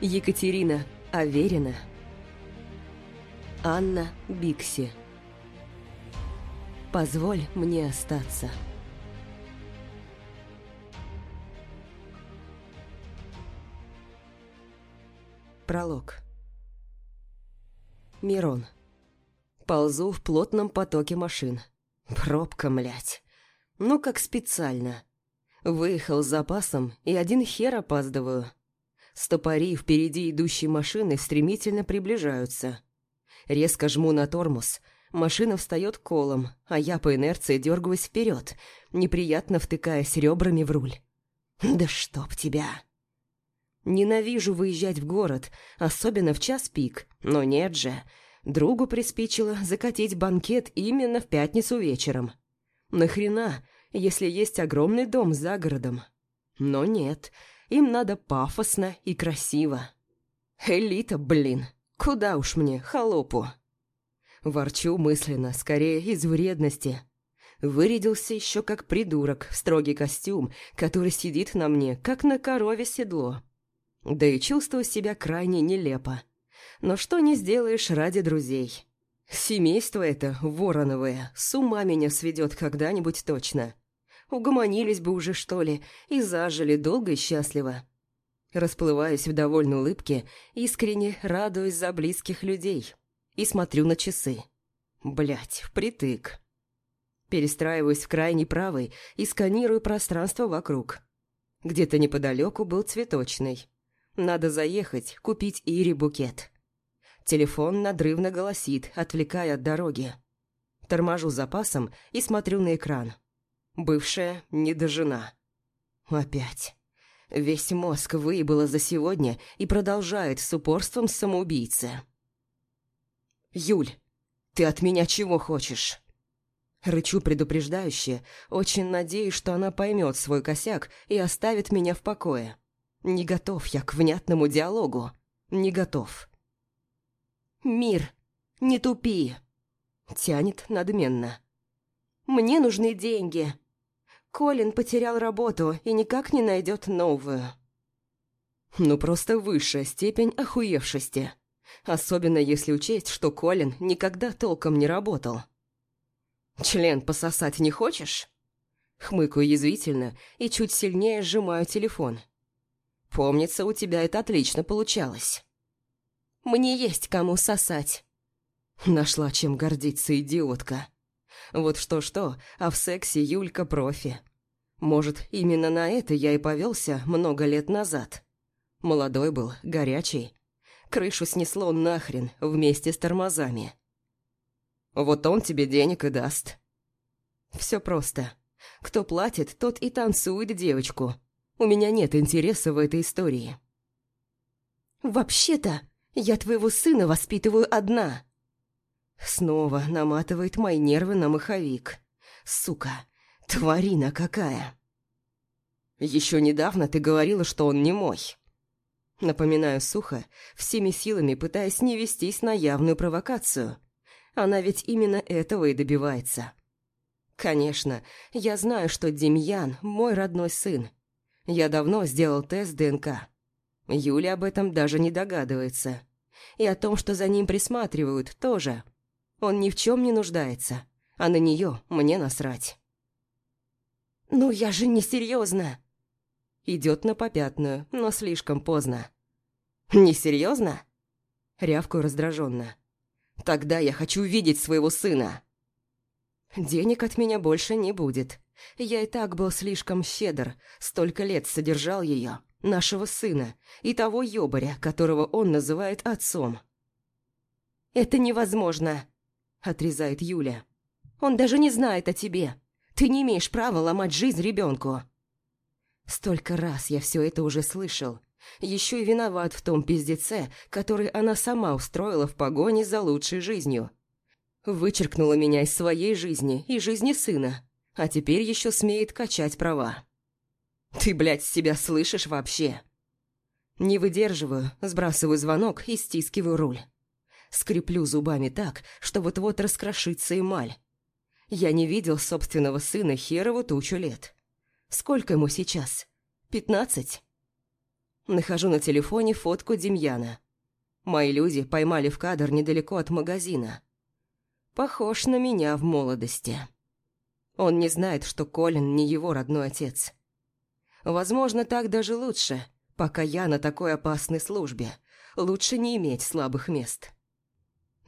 Екатерина Аверина. Анна Бикси. Позволь мне остаться. Пролог. Мирон. Ползу в плотном потоке машин. Пробка, млять. Ну, как специально. Выехал с запасом, и один хер опаздываю. Стопори впереди идущей машины стремительно приближаются. Резко жму на тормоз. Машина встает колом, а я по инерции дергаюсь вперед, неприятно втыкаясь ребрами в руль. «Да чтоб тебя!» Ненавижу выезжать в город, особенно в час пик, но нет же. Другу приспичило закатить банкет именно в пятницу вечером. Нахрена, если есть огромный дом за городом? Но нет, им надо пафосно и красиво. Элита, блин, куда уж мне, холопу. Ворчу мысленно, скорее из вредности. Вырядился еще как придурок в строгий костюм, который сидит на мне, как на корове седло. Да и чувствую себя крайне нелепо. Но что не сделаешь ради друзей. Семейство это, вороновое, с ума меня сведет когда-нибудь точно. Угомонились бы уже, что ли, и зажили долго и счастливо. Расплываюсь в довольной улыбке, искренне радуюсь за близких людей. И смотрю на часы. Блять, впритык. Перестраиваюсь в крайний правый и сканирую пространство вокруг. Где-то неподалеку был цветочный. Надо заехать, купить Ире букет. Телефон надрывно голосит, отвлекая от дороги. Торможу запасом и смотрю на экран. Бывшая недожена. Опять. Весь мозг выебало за сегодня и продолжает с упорством самоубийцы. «Юль, ты от меня чего хочешь?» Рычу предупреждающе, очень надеюсь, что она поймет свой косяк и оставит меня в покое. Не готов я к внятному диалогу. Не готов. «Мир, не тупи!» Тянет надменно. «Мне нужны деньги. Колин потерял работу и никак не найдет новую. Ну, просто высшая степень охуевшести. Особенно если учесть, что Колин никогда толком не работал. «Член пососать не хочешь?» Хмыкаю язвительно и чуть сильнее сжимаю телефон. «Помнится, у тебя это отлично получалось». «Мне есть кому сосать». Нашла чем гордиться идиотка. Вот что-что, а в сексе Юлька профи. Может, именно на это я и повелся много лет назад. Молодой был, горячий. Крышу снесло нахрен вместе с тормозами. Вот он тебе денег и даст. Все просто. Кто платит, тот и танцует девочку. У меня нет интереса в этой истории. «Вообще-то, я твоего сына воспитываю одна», Снова наматывает мои нервы на маховик. Сука, тварина какая. Еще недавно ты говорила, что он не мой. Напоминаю сухо, всеми силами пытаясь не вестись на явную провокацию. Она ведь именно этого и добивается. Конечно, я знаю, что Демьян – мой родной сын. Я давно сделал тест ДНК. Юля об этом даже не догадывается. И о том, что за ним присматривают, тоже – он ни в чем не нуждается, а на нее мне насрать. «Ну я же не серьезно. Идет на попятную, но слишком поздно. «Несерьезно?» Рявку раздраженно. «Тогда я хочу видеть своего сына!» «Денег от меня больше не будет. Я и так был слишком щедр, столько лет содержал ее, нашего сына, и того ёбаря, которого он называет отцом». «Это невозможно!» – отрезает Юля. «Он даже не знает о тебе. Ты не имеешь права ломать жизнь ребенку». Столько раз я все это уже слышал. Еще и виноват в том пиздеце, который она сама устроила в погоне за лучшей жизнью. Вычеркнула меня из своей жизни и жизни сына, а теперь еще смеет качать права. «Ты, блядь, себя слышишь вообще?» Не выдерживаю, сбрасываю звонок и стискиваю руль. Скреплю зубами так, что вот-вот раскрошится эмаль. Я не видел собственного сына Херову тучу лет. Сколько ему сейчас? Пятнадцать? Нахожу на телефоне фотку Демьяна. Мои люди поймали в кадр недалеко от магазина. Похож на меня в молодости. Он не знает, что Колин не его родной отец. Возможно, так даже лучше, пока я на такой опасной службе. Лучше не иметь слабых мест.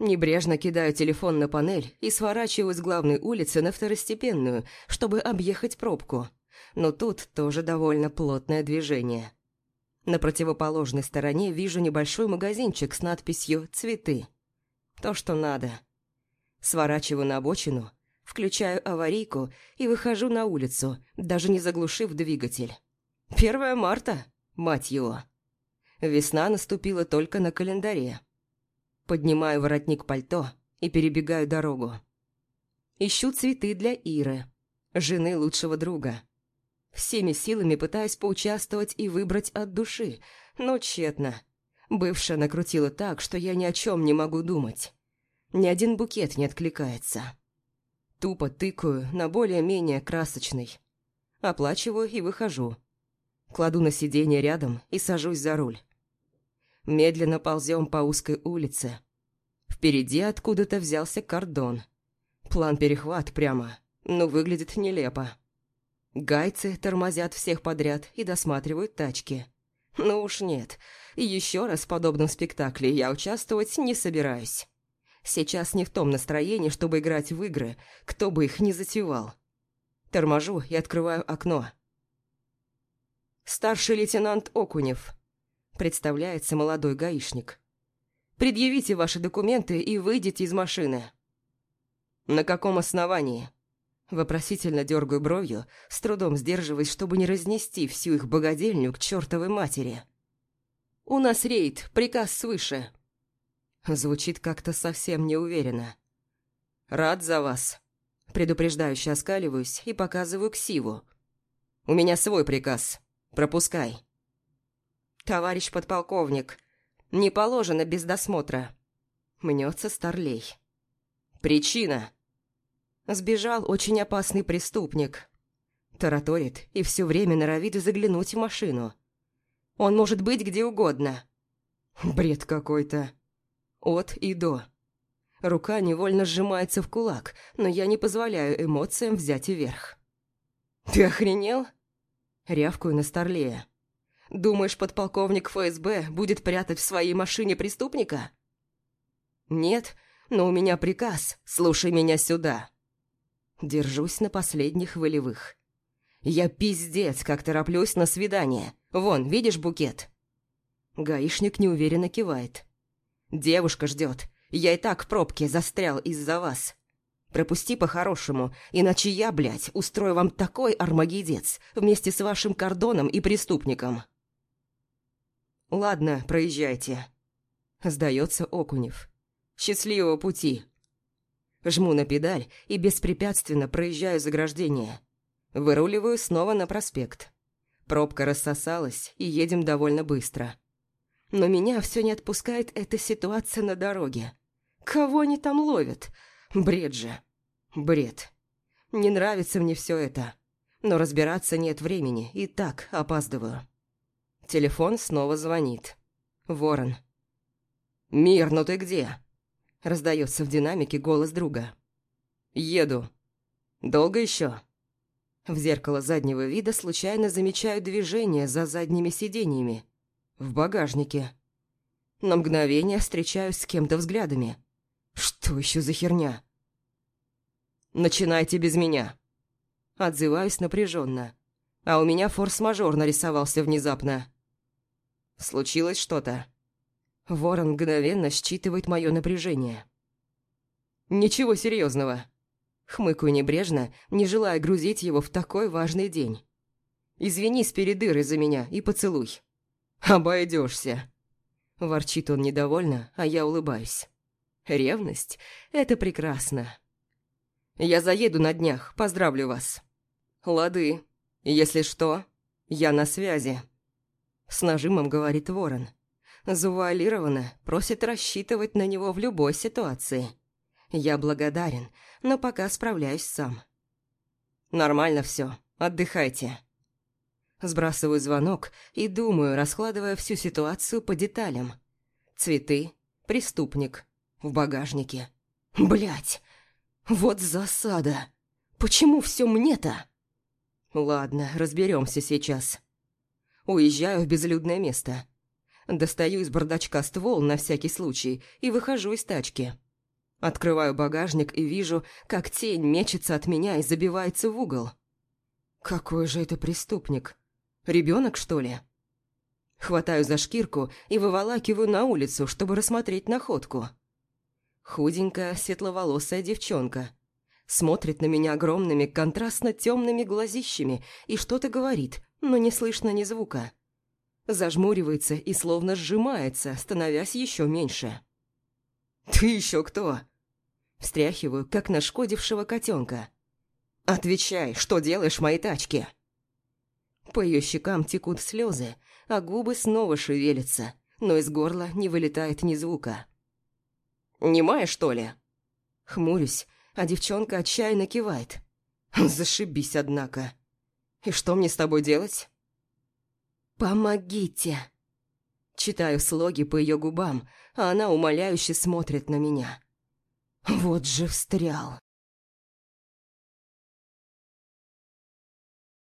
Небрежно кидаю телефон на панель и сворачиваю с главной улицы на второстепенную, чтобы объехать пробку. Но тут тоже довольно плотное движение. На противоположной стороне вижу небольшой магазинчик с надписью «Цветы». То, что надо. Сворачиваю на обочину, включаю аварийку и выхожу на улицу, даже не заглушив двигатель. Первое марта, мать его. Весна наступила только на календаре. Поднимаю воротник пальто и перебегаю дорогу. Ищу цветы для Иры, жены лучшего друга. Всеми силами пытаюсь поучаствовать и выбрать от души, но тщетно. Бывшая накрутила так, что я ни о чем не могу думать. Ни один букет не откликается. Тупо тыкаю на более-менее красочный. Оплачиваю и выхожу. Кладу на сиденье рядом и сажусь за руль. Медленно ползем по узкой улице. Впереди откуда-то взялся кордон. План перехват прямо, но выглядит нелепо. Гайцы тормозят всех подряд и досматривают тачки. Ну уж нет, еще раз в подобном спектакле я участвовать не собираюсь. Сейчас не в том настроении, чтобы играть в игры, кто бы их ни затевал. Торможу и открываю окно. Старший лейтенант Окунев – представляется молодой гаишник. «Предъявите ваши документы и выйдите из машины». «На каком основании?» Вопросительно дергаю бровью, с трудом сдерживаясь, чтобы не разнести всю их богадельню к чертовой матери. «У нас рейд, приказ свыше». Звучит как-то совсем неуверенно. «Рад за вас». Предупреждающе оскаливаюсь и показываю ксиву. «У меня свой приказ. Пропускай». «Товарищ подполковник, не положено без досмотра». Мнется Старлей. «Причина?» Сбежал очень опасный преступник. Тараторит и все время норовит заглянуть в машину. Он может быть где угодно. Бред какой-то. От и до. Рука невольно сжимается в кулак, но я не позволяю эмоциям взять вверх. «Ты охренел?» Рявкую на Старлея. Думаешь, подполковник ФСБ будет прятать в своей машине преступника? Нет, но у меня приказ. Слушай меня сюда. Держусь на последних волевых. Я пиздец, как тороплюсь на свидание. Вон, видишь букет? Гаишник неуверенно кивает. Девушка ждет. Я и так в пробке застрял из-за вас. Пропусти по-хорошему, иначе я, блядь, устрою вам такой армагедец вместе с вашим кордоном и преступником. «Ладно, проезжайте», – сдается Окунев. «Счастливого пути!» Жму на педаль и беспрепятственно проезжаю заграждение. Выруливаю снова на проспект. Пробка рассосалась, и едем довольно быстро. Но меня все не отпускает эта ситуация на дороге. Кого они там ловят? Бред же. Бред. Не нравится мне все это. Но разбираться нет времени, и так опаздываю. Телефон снова звонит. Ворон. «Мир, ну ты где?» Раздается в динамике голос друга. «Еду. Долго еще?» В зеркало заднего вида случайно замечаю движение за задними сиденьями. В багажнике. На мгновение встречаюсь с кем-то взглядами. Что еще за херня? «Начинайте без меня». Отзываюсь напряженно. А у меня форс-мажор нарисовался внезапно. Случилось что-то?» Ворон мгновенно считывает мое напряжение. «Ничего серьезного. Хмыкаю небрежно, не желая грузить его в такой важный день. «Извинись перед Ирой за меня и поцелуй». «Обойдешься». Ворчит он недовольно, а я улыбаюсь. Ревность – это прекрасно. Я заеду на днях, поздравлю вас. Лады. Если что, я на связи. С нажимом говорит Ворон. Завуалированно просит рассчитывать на него в любой ситуации. Я благодарен, но пока справляюсь сам. Нормально все, отдыхайте. Сбрасываю звонок и думаю, раскладывая всю ситуацию по деталям. Цветы, преступник, в багажнике. Блять, вот засада. Почему все мне-то? Ладно, разберемся сейчас. Уезжаю в безлюдное место. Достаю из бардачка ствол на всякий случай и выхожу из тачки. Открываю багажник и вижу, как тень мечется от меня и забивается в угол. Какой же это преступник? Ребенок, что ли? Хватаю за шкирку и выволакиваю на улицу, чтобы рассмотреть находку. Худенькая, светловолосая девчонка. Смотрит на меня огромными, контрастно темными глазищами и что-то говорит, но не слышно ни звука. Зажмуривается и словно сжимается, становясь еще меньше. «Ты еще кто?» Встряхиваю, как нашкодившего котенка. «Отвечай, что делаешь в моей тачке?» По ее щекам текут слезы, а губы снова шевелятся, но из горла не вылетает ни звука. «Немая, что ли?» Хмурюсь, а девчонка отчаянно кивает. «Зашибись, однако. И что мне с тобой делать?» «Помогите!» Читаю слоги по ее губам, а она умоляюще смотрит на меня. Вот же встрял.